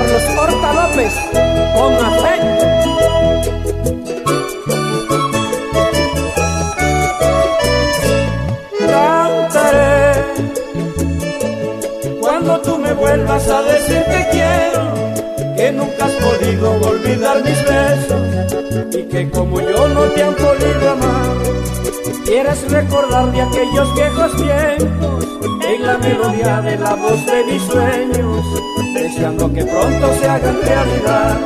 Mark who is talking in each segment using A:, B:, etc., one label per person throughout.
A: Carlos Horta López, con afecto. Cantaré cuando tú me vuelvas a decir que quiero, que nunca has podido olvidar mis besos y que como yo no te han podido amar, quieres recordar de aquellos viejos tiempos en la melodía de la voz de mis sueños, deseando que pronto se hagan realidad.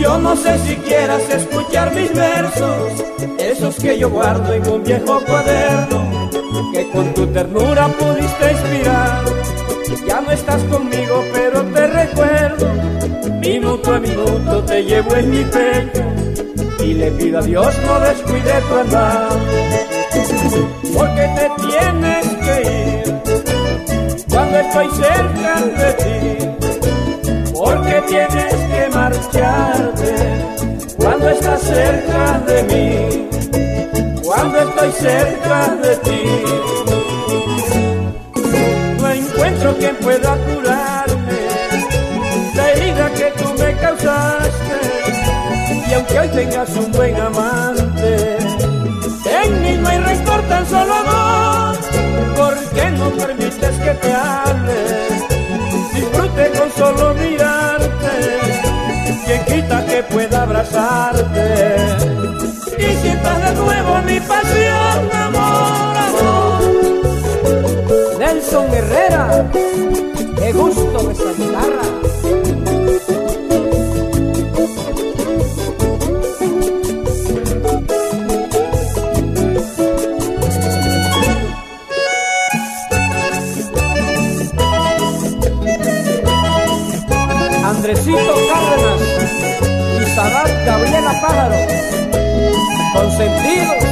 A: Yo no sé si quieras escuchar mis versos, esos que yo guardo en un viejo cuaderno, que con tu ternura pudiste inspirar. Ya no estás conmigo, pero te recuerdo, minuto a minuto te llevo en mi pecho, y le pido a Dios no descuide tu andar, porque te tienes que ir cuando estoy cerca de ti, cerca de mí, cuando estoy cerca de ti. No encuentro quien pueda curarme la herida que tú me causaste, y aunque hoy tengas un buen amante, en mí no hay rencor, tan solo amor. Andresito Cárdenas y Sadat Gabriela Pájaro, consentidos.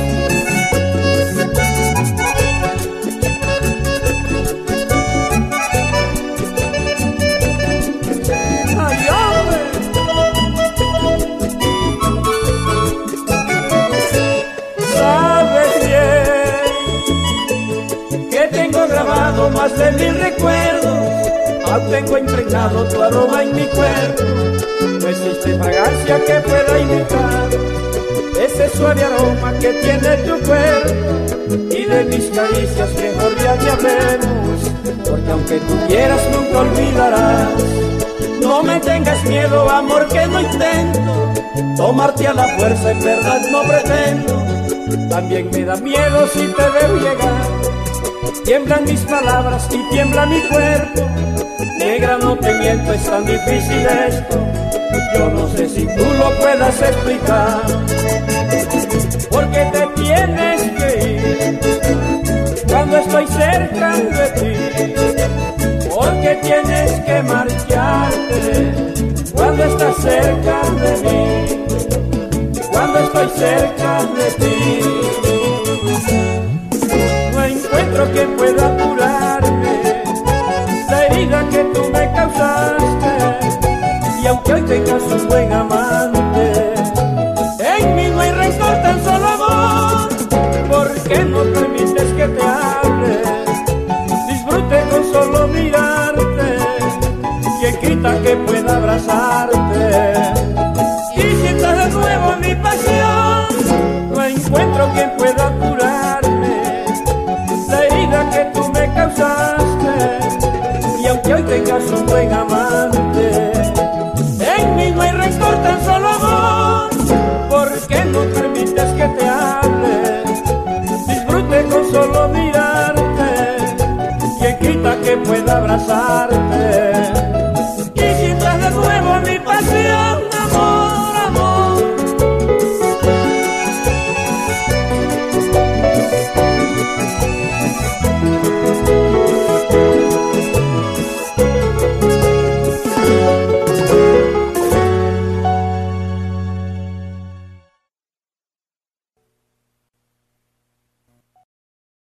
A: Sabes bien que tengo grabado más de mil recuerdos Aún tengo impregnado tu aroma en mi cuerpo. No existe fragancia que pueda imitar Ese suave aroma que tiene tu cuerpo. Y de mis caricias mejor ya te hablemos Porque aunque tú quieras nunca olvidarás. No me tengas miedo amor que no intento Tomarte a la fuerza en verdad no pretendo. También me da miedo si te veo llegar. Tiemblan mis palabras y tiembla mi cuerpo Negra, no te miento, es tan difícil esto. Yo no sé si tú lo puedas explicar. Porque te tienes que ir cuando estoy cerca de ti. Porque tienes que marcharte cuando estás cerca de mí. Cuando estoy cerca de ti. Herida que tú me causaste. Y aunque hoy tengas un buen amante, en mí no hay rencor, tan solo amor. ¿Por qué no permites que te hable? Disfrute con solo mirarte. Quien quita que abrazarte